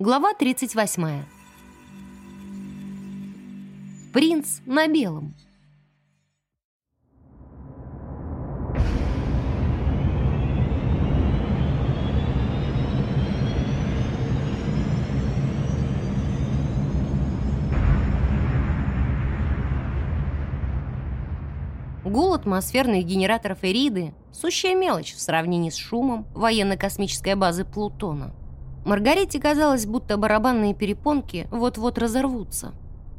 Глава 38. Принц на белом. Гул атмосферных генераторов Эриды – сущая мелочь в сравнении с шумом военно-космической базы Плутона – Маргарите казалось, будто барабанные перепонки вот-вот разорвутся.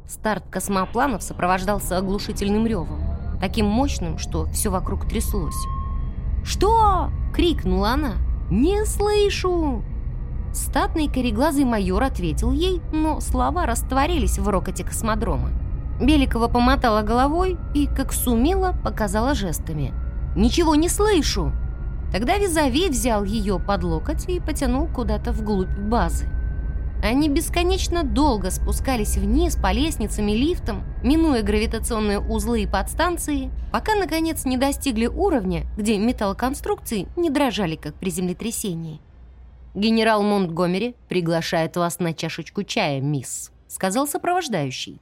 Старт космопланов сопровождался оглушительным ревом, таким мощным, что все вокруг тряслось. «Что?» — крикнула она. «Не слышу!» Статный кореглазый майор ответил ей, но слова растворились в рокоте космодрома. Беликова помотала головой и, как сумела, показала жестами. «Ничего не слышу!» Тогда Визави взял ее под локоть и потянул куда-то вглубь базы. Они бесконечно долго спускались вниз по лестницам и лифтам, минуя гравитационные узлы и подстанции, пока, наконец, не достигли уровня, где металлоконструкции не дрожали, как при землетрясении. «Генерал Монтгомери приглашает вас на чашечку чая, мисс», — сказал сопровождающий.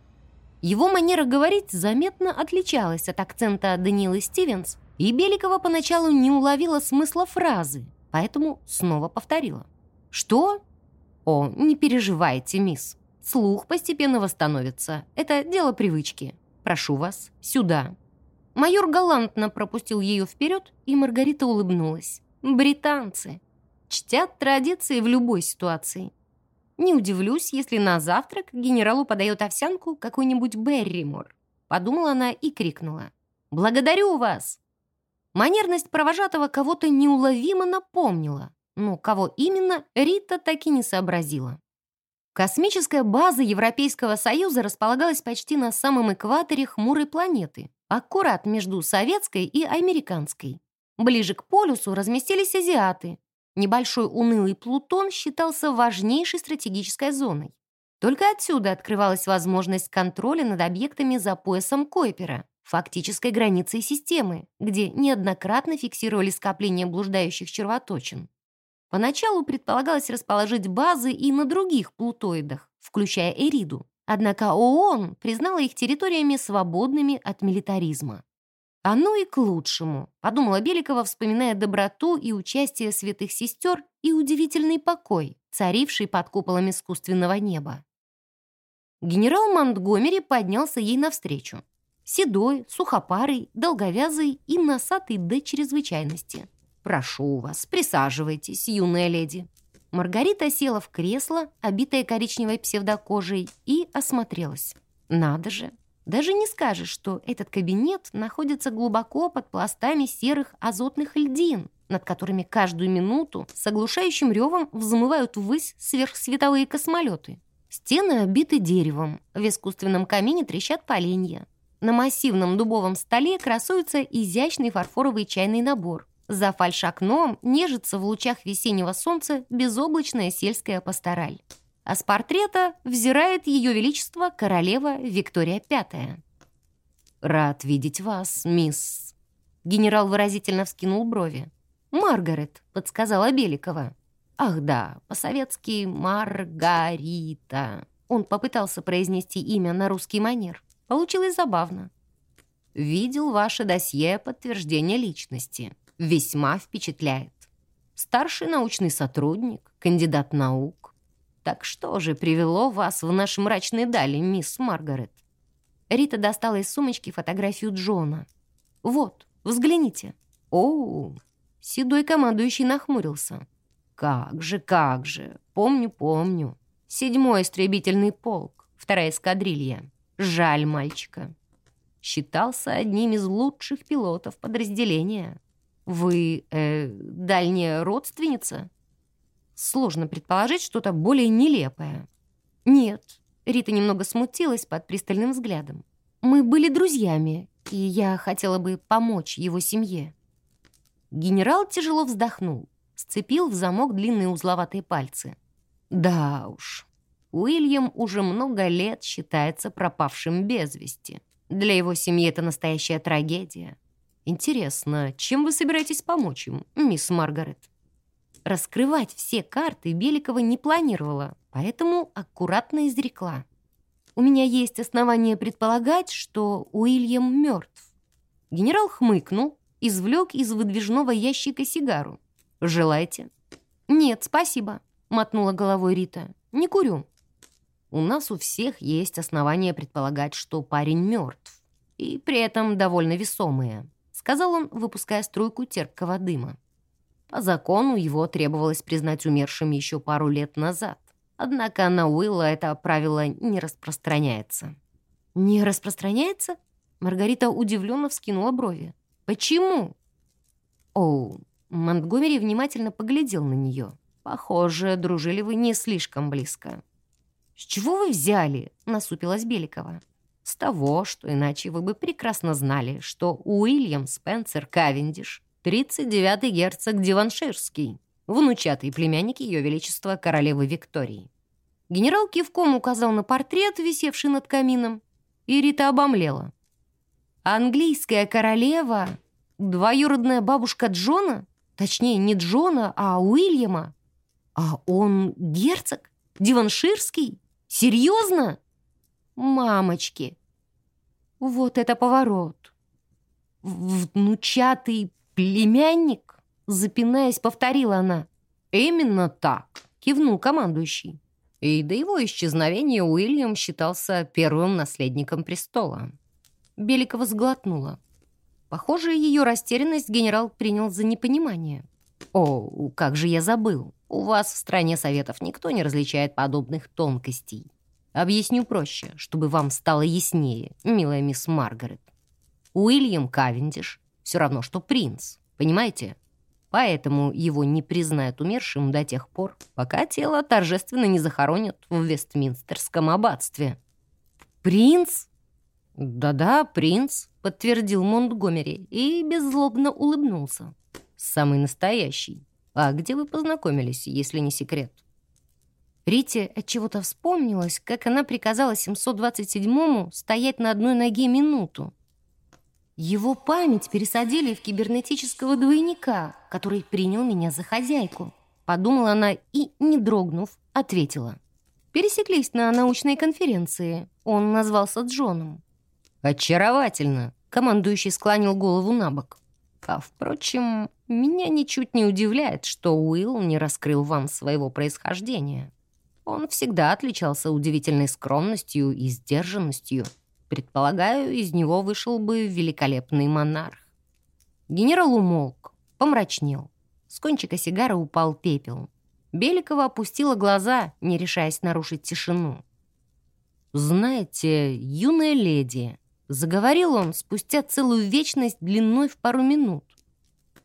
Его манера говорить заметно отличалась от акцента Даниэлы Стивенс, и Беликова поначалу не уловила смысла фразы, поэтому снова повторила. «Что?» «О, не переживайте, мисс. Слух постепенно восстановится. Это дело привычки. Прошу вас, сюда». Майор галантно пропустил ее вперед, и Маргарита улыбнулась. «Британцы. Чтят традиции в любой ситуации. Не удивлюсь, если на завтрак генералу подает овсянку какой-нибудь Берримор». Подумала она и крикнула. «Благодарю вас!» Манерность провожатого кого-то неуловимо напомнила, но кого именно, Рита так и не сообразила. Космическая база Европейского Союза располагалась почти на самом экваторе хмурой планеты, аккурат между советской и американской. Ближе к полюсу разместились азиаты. Небольшой унылый Плутон считался важнейшей стратегической зоной. Только отсюда открывалась возможность контроля над объектами за поясом Койпера, фактической границей системы, где неоднократно фиксировали скопление блуждающих червоточин. Поначалу предполагалось расположить базы и на других плутоидах, включая Эриду. Однако ООН признала их территориями свободными от милитаризма. «Оно и к лучшему», — подумала Беликова, вспоминая доброту и участие святых сестер и удивительный покой, царивший под куполом искусственного неба. Генерал Монтгомери поднялся ей навстречу. Седой, сухопарый, долговязый и носатый до чрезвычайности. «Прошу вас, присаживайтесь, юная леди». Маргарита села в кресло, обитое коричневой псевдокожей, и осмотрелась. Надо же, даже не скажешь, что этот кабинет находится глубоко под пластами серых азотных льдин, над которыми каждую минуту с оглушающим ревом взмывают ввысь сверхсветовые космолеты. Стены обиты деревом, в искусственном камине трещат поленья. На массивном дубовом столе красуется изящный фарфоровый чайный набор. За фальшокном нежится в лучах весеннего солнца безоблачная сельская пастораль. А с портрета взирает ее величество королева Виктория V. «Рад видеть вас, мисс...» Генерал выразительно вскинул брови. «Маргарет», — подсказала Беликова. «Ах да, по-советски Маргарита». Он попытался произнести имя на русский манер. Получилось забавно. Видел ваше досье подтверждение личности. Весьма впечатляет. Старший научный сотрудник, кандидат наук. Так что же привело вас в наши мрачные дали, мисс Маргарет? Рита достала из сумочки фотографию Джона. Вот, взгляните. Оу, седой командующий нахмурился. Как же, как же, помню, помню. Седьмой истребительный полк, вторая эскадрилья. Жаль мальчика. Считался одним из лучших пилотов подразделения. Вы, э, дальняя родственница? Сложно предположить что-то более нелепое. Нет, Рита немного смутилась под пристальным взглядом. Мы были друзьями, и я хотела бы помочь его семье. Генерал тяжело вздохнул, сцепил в замок длинные узловатые пальцы. Да уж, Уильям уже много лет считается пропавшим без вести. Для его семьи это настоящая трагедия. Интересно, чем вы собираетесь помочь им, мисс Маргарет? Раскрывать все карты Беликова не планировала, поэтому аккуратно изрекла. «У меня есть основания предполагать, что Уильям мертв». Генерал хмыкнул, извлек из выдвижного ящика сигару. «Желаете?» «Нет, спасибо», — мотнула головой Рита. «Не курю». «У нас у всех есть основания предполагать, что парень мертв, и при этом довольно весомые», — сказал он, выпуская струйку терпкого дыма. По закону его требовалось признать умершим еще пару лет назад. Однако на Уилла это правило не распространяется. «Не распространяется?» Маргарита удивленно вскинула брови. «Почему?» «Оу, Монтгомери внимательно поглядел на нее. «Похоже, дружили вы не слишком близко». «С чего вы взяли?» — насупилась Беликова. «С того, что иначе вы бы прекрасно знали, что Уильям Спенсер Кавендиш, 39-й герцог Диванширский, внучатый племянник Ее Величества королевы Виктории». Генерал кивком указал на портрет, висевший над камином, и Рита обомлела. «Английская королева? Двоюродная бабушка Джона?» Точнее, не Джона, а Уильяма. А он герцог? Диванширский? Серьезно? Мамочки! Вот это поворот! Внучатый племянник? Запинаясь, повторила она. Именно так, кивнул командующий. И до его исчезновения Уильям считался первым наследником престола. Беликова сглотнула. Похоже, ее растерянность генерал принял за непонимание. «О, как же я забыл. У вас в стране советов никто не различает подобных тонкостей. Объясню проще, чтобы вам стало яснее, милая мисс Маргарет. Уильям Кавендиш все равно, что принц, понимаете? Поэтому его не признают умершим до тех пор, пока тело торжественно не захоронят в Вестминстерском аббатстве». «Принц?» «Да-да, принц», — подтвердил Монтгомери и беззлобно улыбнулся. «Самый настоящий. А где вы познакомились, если не секрет?» Рите отчего-то вспомнилось, как она приказала 727-му стоять на одной ноге минуту. Его память пересадили в кибернетического двойника, который принял меня за хозяйку. Подумала она и, не дрогнув, ответила. Пересеклись на научной конференции. Он назвался Джоном. «Очаровательно!» — командующий склонил голову на бок. «А, впрочем, меня ничуть не удивляет, что Уилл не раскрыл вам своего происхождения. Он всегда отличался удивительной скромностью и сдержанностью. Предполагаю, из него вышел бы великолепный монарх». Генерал умолк, помрачнел. С кончика сигары упал пепел. Беликова опустила глаза, не решаясь нарушить тишину. «Знаете, юная леди», Заговорил он спустя целую вечность длиной в пару минут.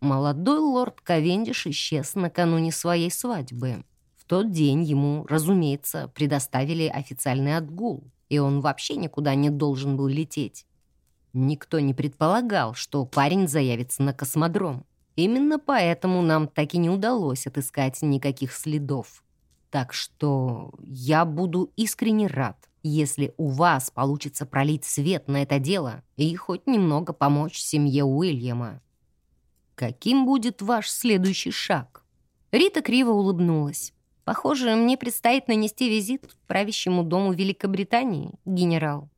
Молодой лорд Ковендиш исчез накануне своей свадьбы. В тот день ему, разумеется, предоставили официальный отгул, и он вообще никуда не должен был лететь. Никто не предполагал, что парень заявится на космодром. Именно поэтому нам так и не удалось отыскать никаких следов. Так что я буду искренне рад, если у вас получится пролить свет на это дело и хоть немного помочь семье Уильяма. Каким будет ваш следующий шаг? Рита криво улыбнулась. Похоже, мне предстоит нанести визит правящему дому Великобритании, генерал.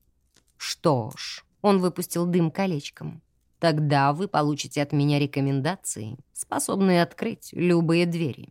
Что ж, он выпустил дым колечком. Тогда вы получите от меня рекомендации, способные открыть любые двери.